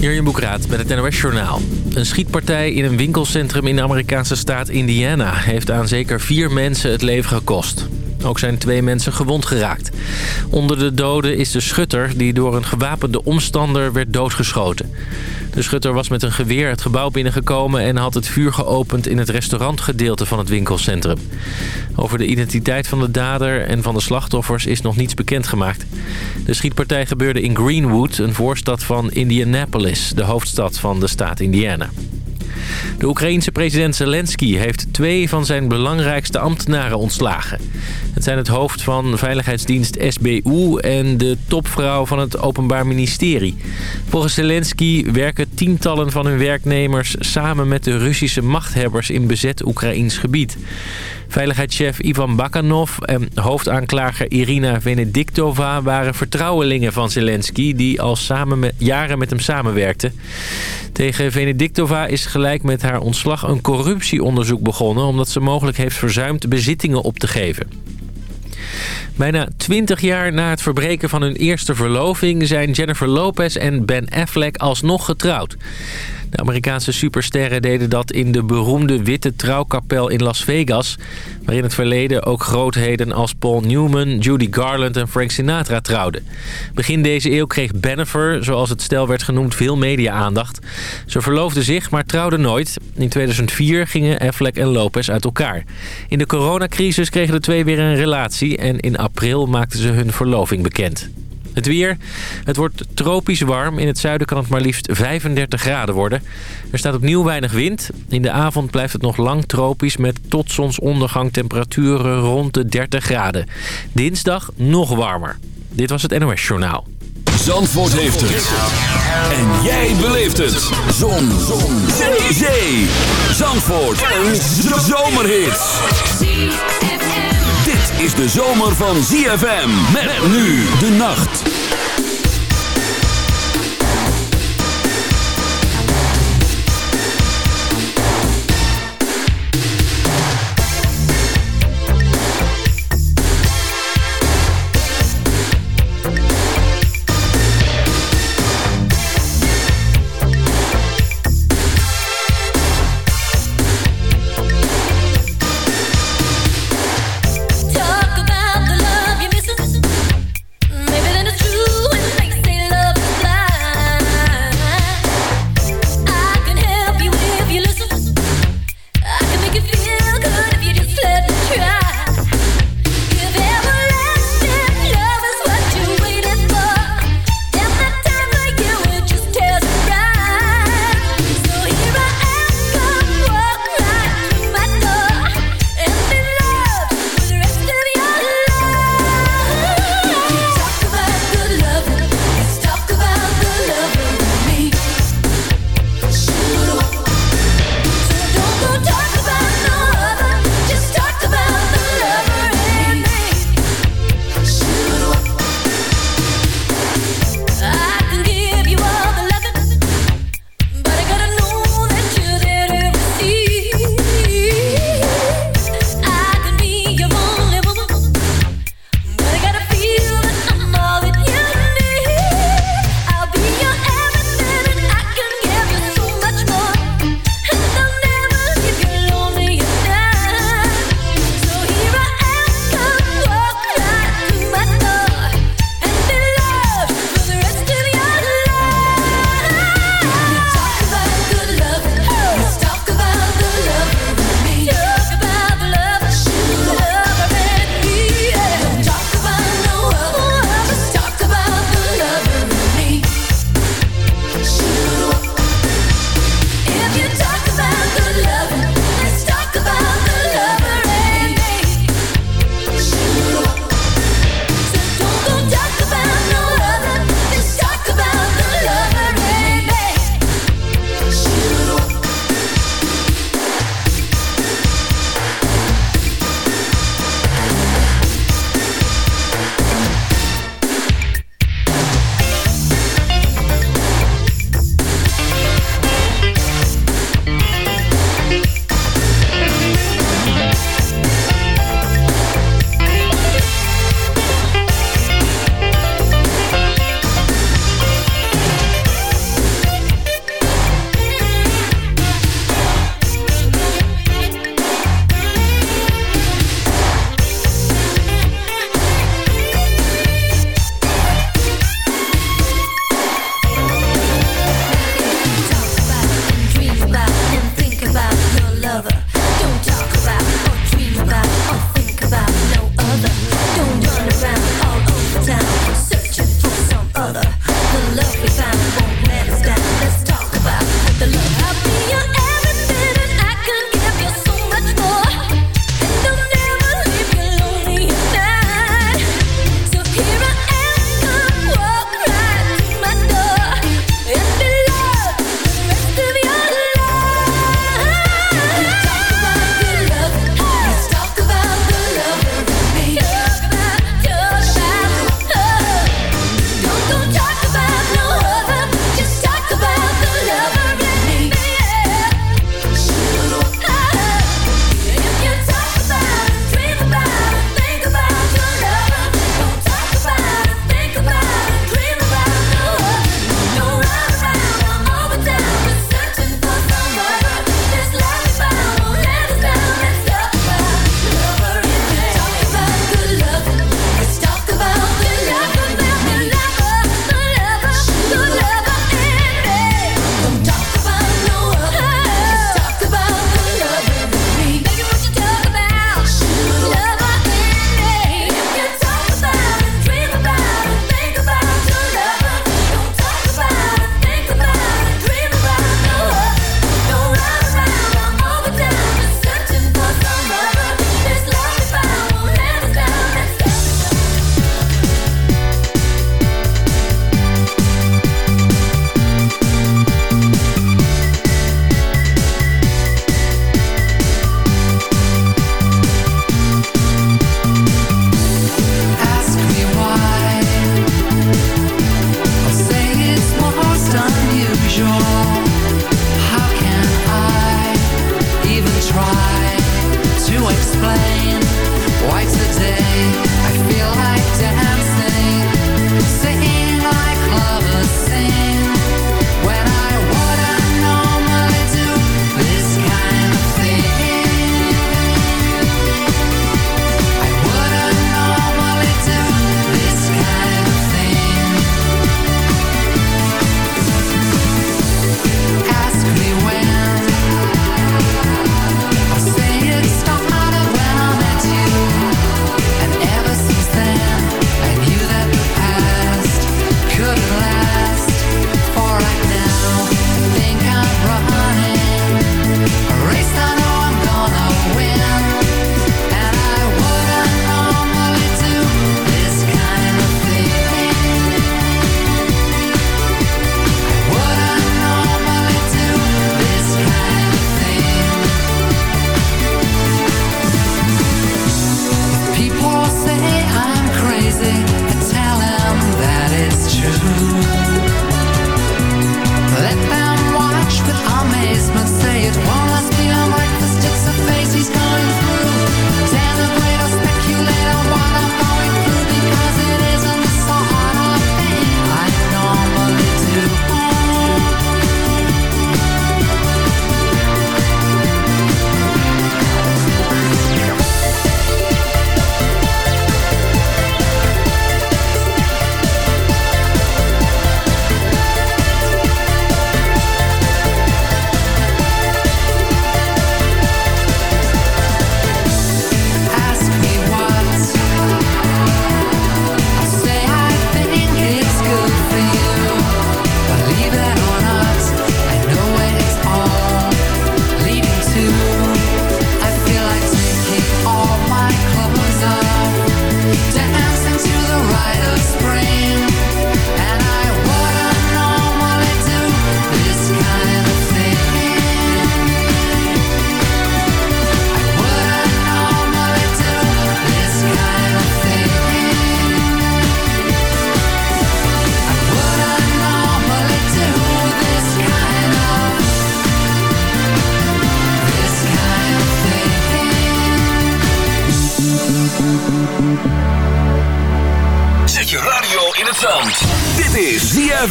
Jurjen Boekraat met het NOS Journaal. Een schietpartij in een winkelcentrum in de Amerikaanse staat Indiana... heeft aan zeker vier mensen het leven gekost. Ook zijn twee mensen gewond geraakt. Onder de doden is de schutter die door een gewapende omstander werd doodgeschoten. De schutter was met een geweer het gebouw binnengekomen... en had het vuur geopend in het restaurantgedeelte van het winkelcentrum. Over de identiteit van de dader en van de slachtoffers is nog niets bekendgemaakt. De schietpartij gebeurde in Greenwood, een voorstad van Indianapolis... de hoofdstad van de staat Indiana. De Oekraïense president Zelensky heeft twee van zijn belangrijkste ambtenaren ontslagen. Het zijn het hoofd van veiligheidsdienst SBU en de topvrouw van het Openbaar Ministerie. Volgens Zelensky werken tientallen van hun werknemers samen met de Russische machthebbers in bezet Oekraïns gebied. Veiligheidschef Ivan Bakanov en hoofdaanklager Irina Venediktova waren vertrouwelingen van Zelensky... die al samen jaren met hem samenwerkten. Tegen Venediktova is gelijk met haar ontslag een corruptieonderzoek begonnen... omdat ze mogelijk heeft verzuimd bezittingen op te geven. Bijna 20 jaar na het verbreken van hun eerste verloving... zijn Jennifer Lopez en Ben Affleck alsnog getrouwd. De Amerikaanse supersterren deden dat in de beroemde witte trouwkapel in Las Vegas... waar in het verleden ook grootheden als Paul Newman, Judy Garland en Frank Sinatra trouwden. Begin deze eeuw kreeg Bennifer, zoals het stel werd genoemd, veel media-aandacht. Ze verloofden zich, maar trouwden nooit. In 2004 gingen Affleck en Lopez uit elkaar. In de coronacrisis kregen de twee weer een relatie... en in april maakten ze hun verloving bekend. Het weer. Het wordt tropisch warm. In het zuiden kan het maar liefst 35 graden worden. Er staat opnieuw weinig wind. In de avond blijft het nog lang tropisch met tot zonsondergang temperaturen rond de 30 graden. Dinsdag nog warmer. Dit was het NOS Journaal. Zandvoort heeft het. En jij beleeft het. Zon. Zon. Zee. Zee. Zandvoort. Een zomerhit dit is de zomer van ZFM. Met nu de nacht.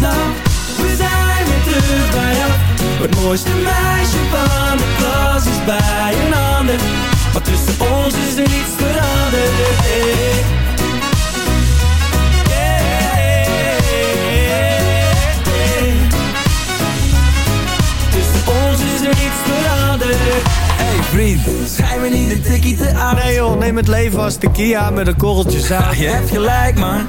We zijn weer terug bij af. Het mooiste meisje van de klas is bij een ander. Maar tussen ons is er niets veranderd. Hey. Schijn me niet een tikkie te aan Nee joh, neem het leven als de Kia met een korreltje zaad Je hebt gelijk man,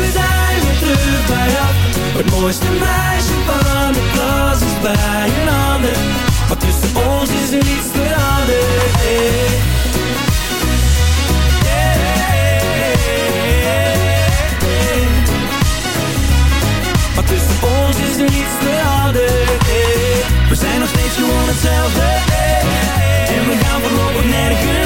we zijn weer terug bij jou Het mooiste meisje van de klas is bij een ander Maar tussen ons is er niets veranderd hey. Maar tussen ons is er niets veranderd hey. We zijn nog steeds gewoon hetzelfde. En we gaan voorlopig nergens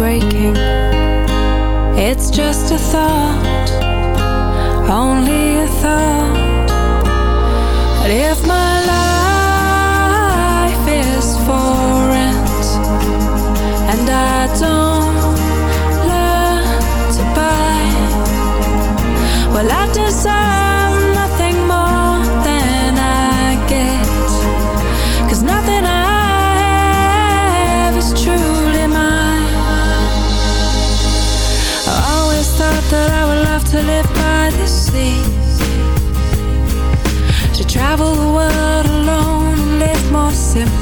breaking. It's just a thought, only a thought.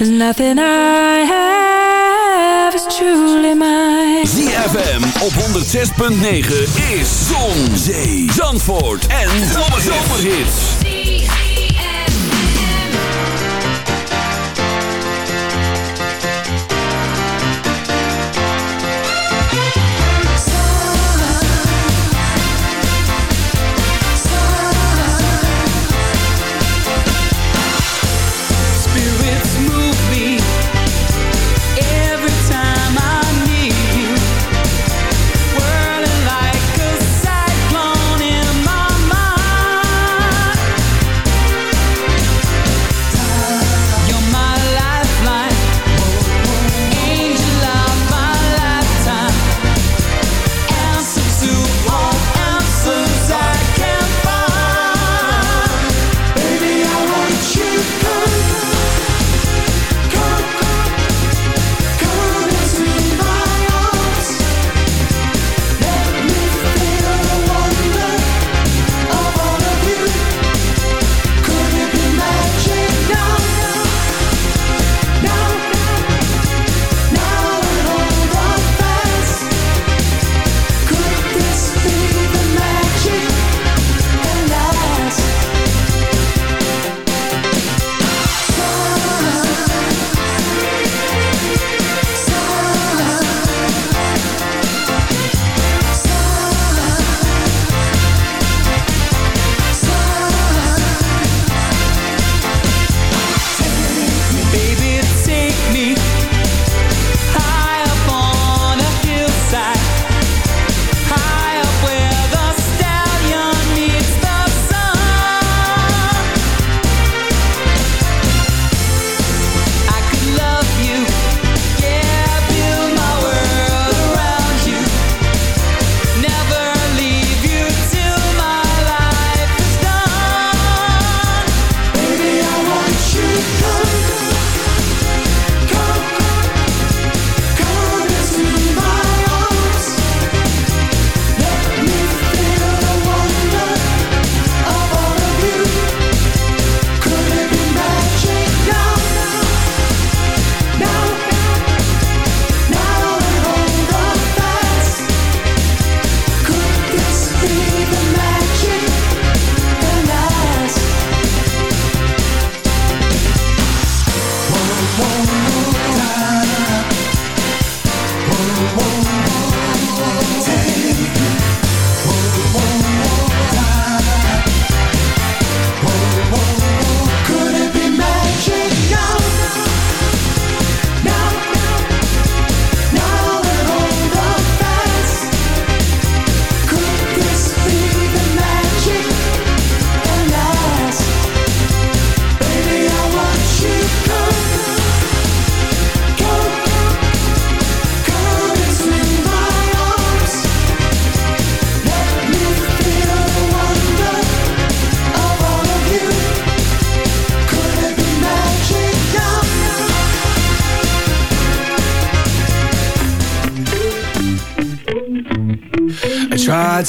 There's nothing I have is truly mine. ZFM op 106.9 is Zon, Zee, Zandvoort en Zomerhits.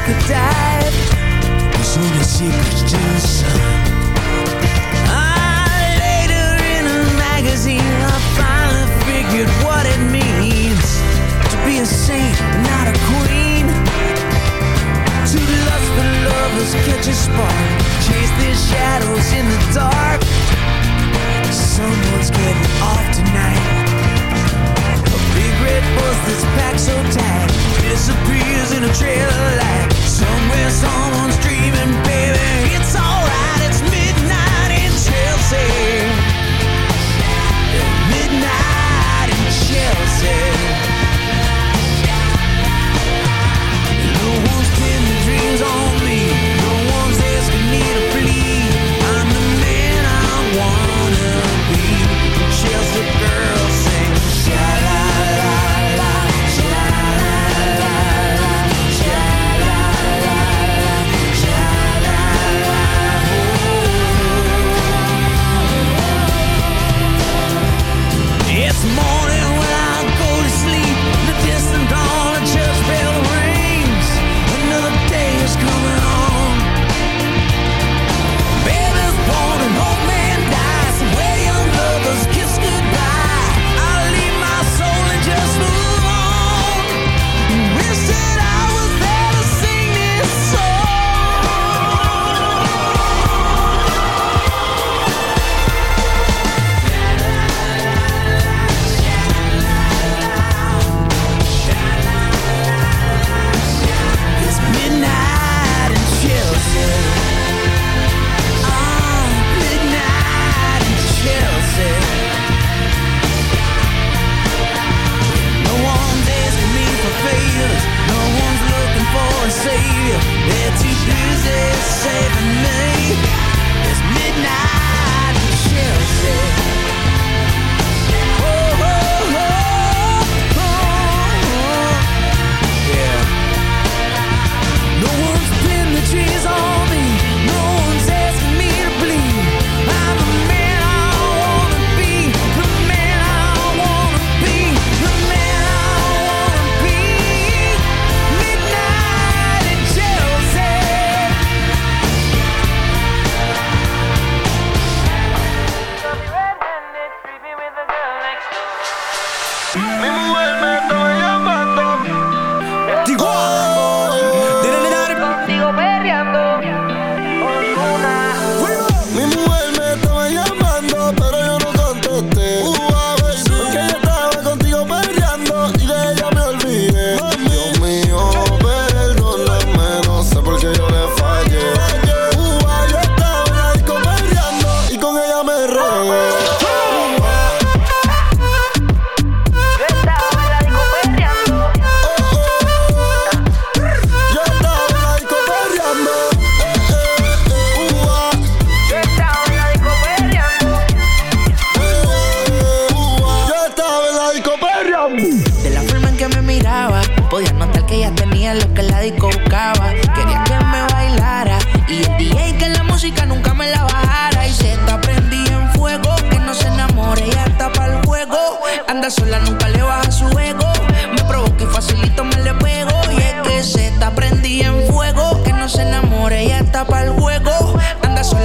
took a dive. Cause all the secrets just ah, Later in a magazine I finally figured what it means To be a saint, not a queen. To lust for lovers, catch a spark Chase their shadows in the dark. Someone's getting was this pack so tight? Disappears in a trail of light. Somewhere someone's dreaming, baby. It's alright, it's midnight in Chelsea. Midnight in Chelsea. more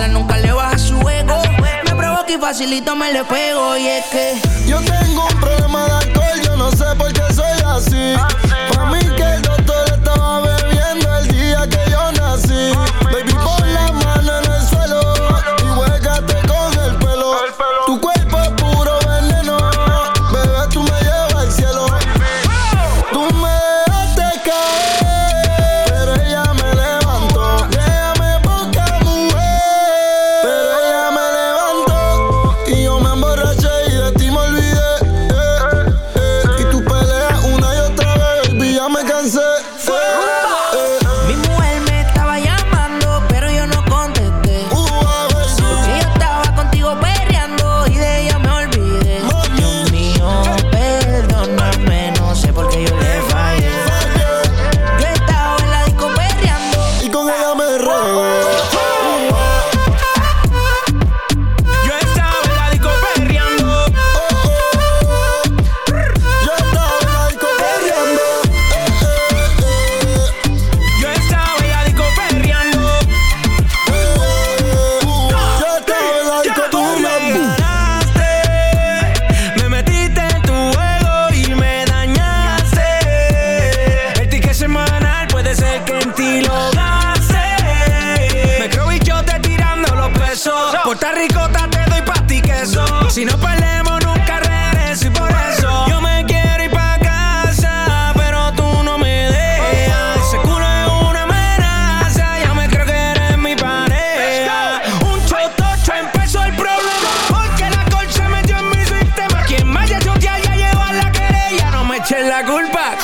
nunca le baja su ego. Me provoca y facilito me le pego. Y es que yo tengo un problema de alcohol, yo no sé por qué soy así.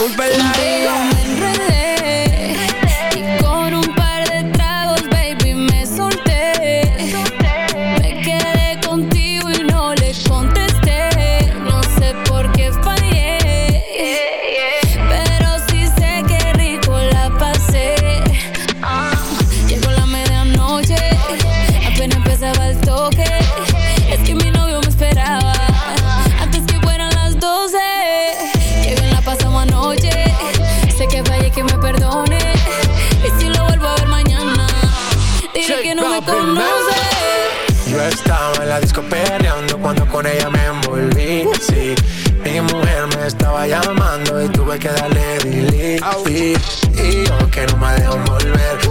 culpa es con ella me envolví, sí. Mi mujer me estaba llamando y tuve que darle delete. Y yo que no me dejo volver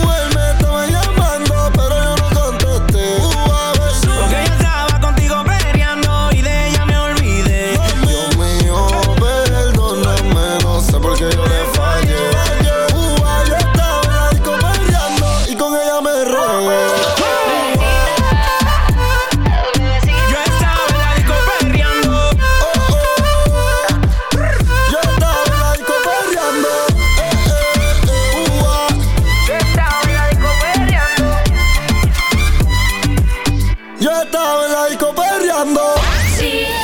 Yo estaba en la disco perreando. Ah,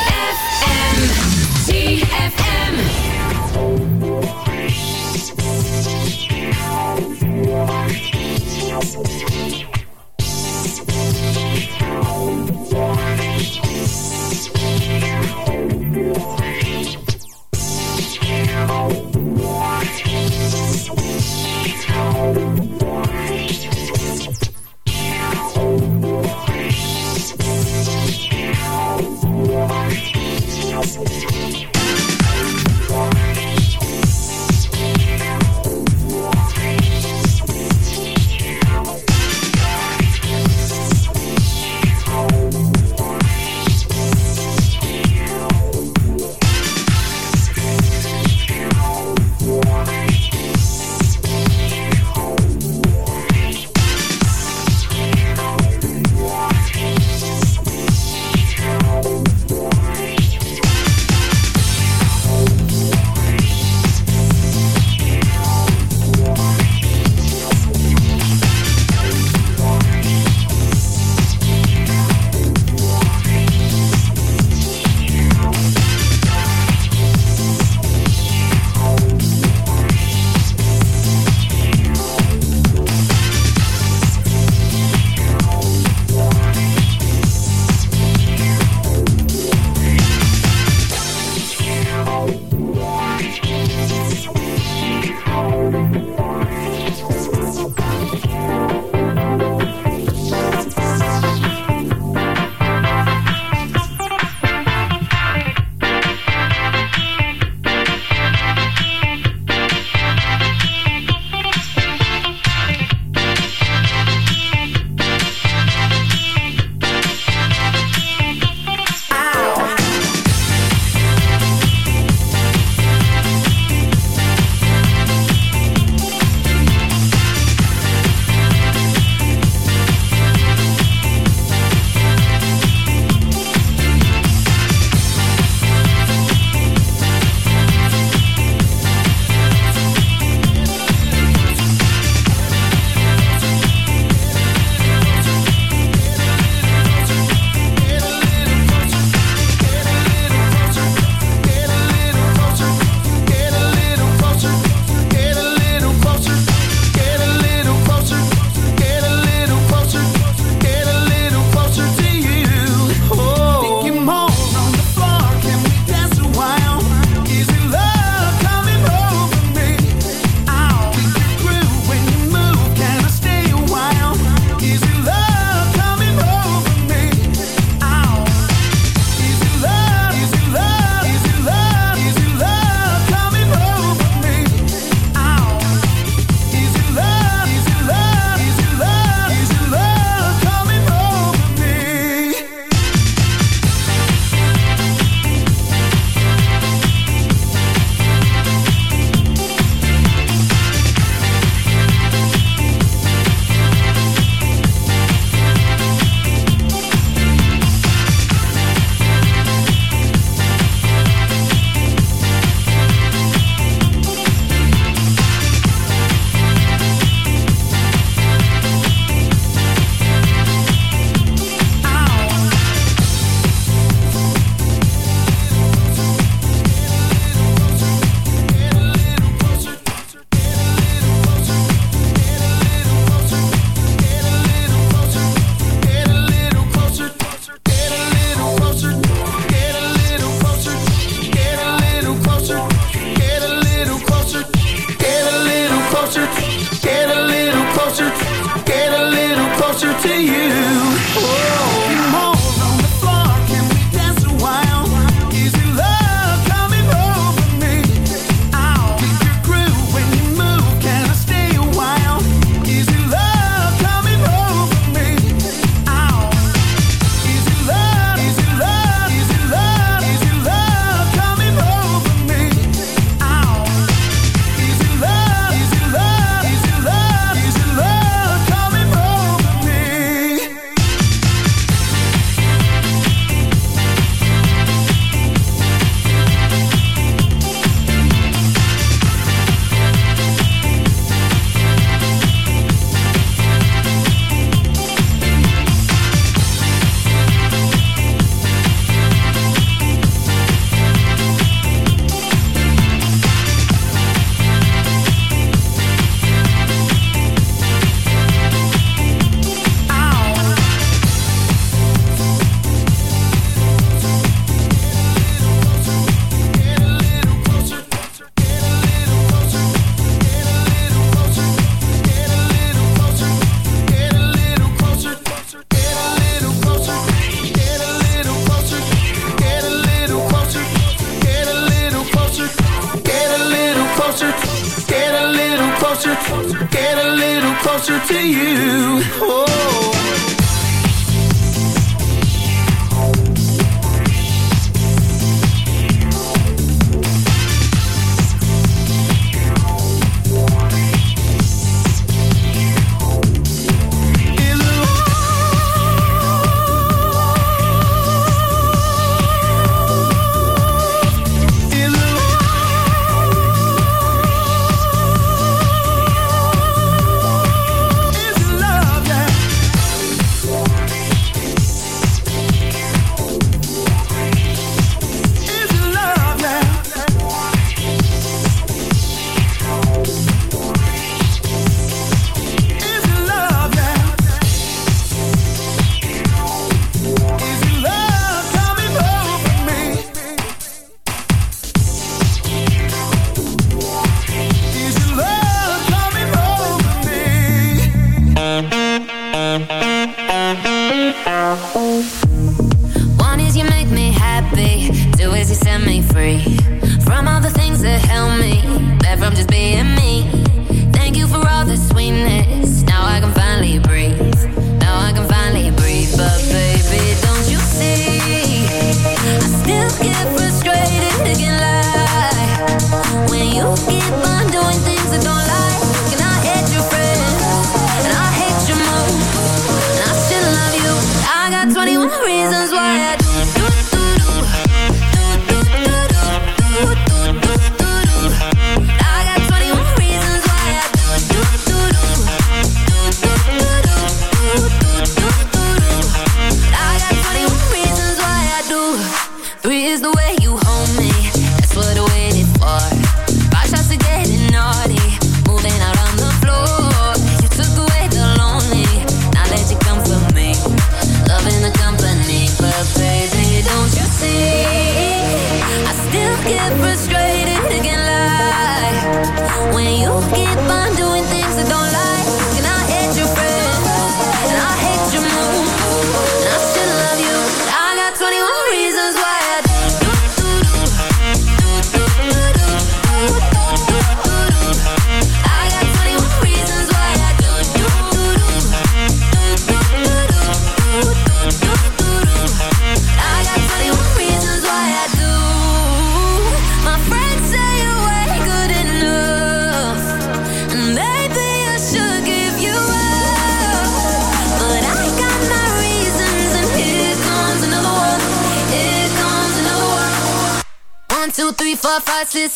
get a little closer to you. Oh.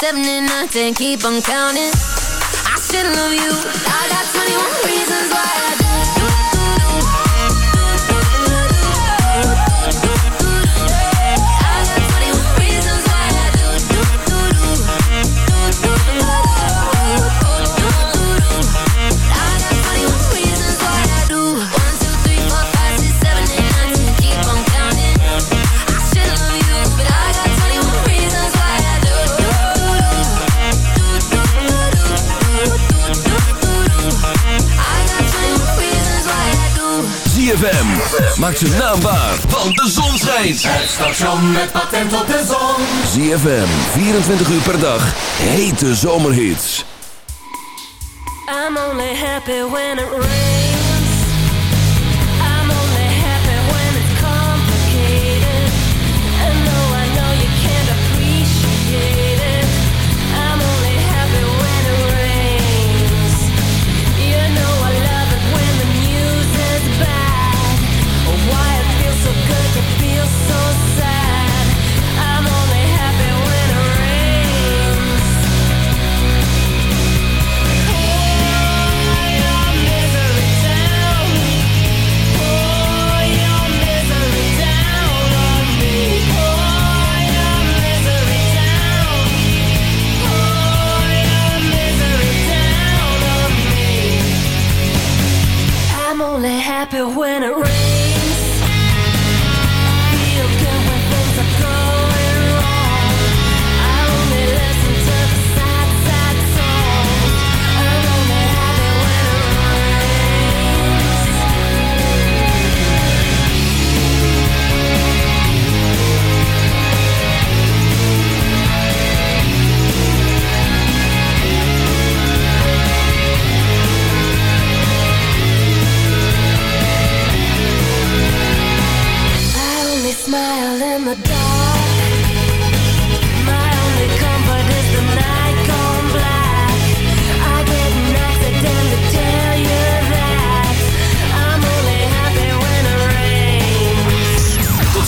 Seven and nine, ten, keep on counting. Maak ze naambaar, want de zon schijnt. Het station met patent op de zon. ZFM, 24 uur per dag. Hete zomerhits. I'm only happy when it rains.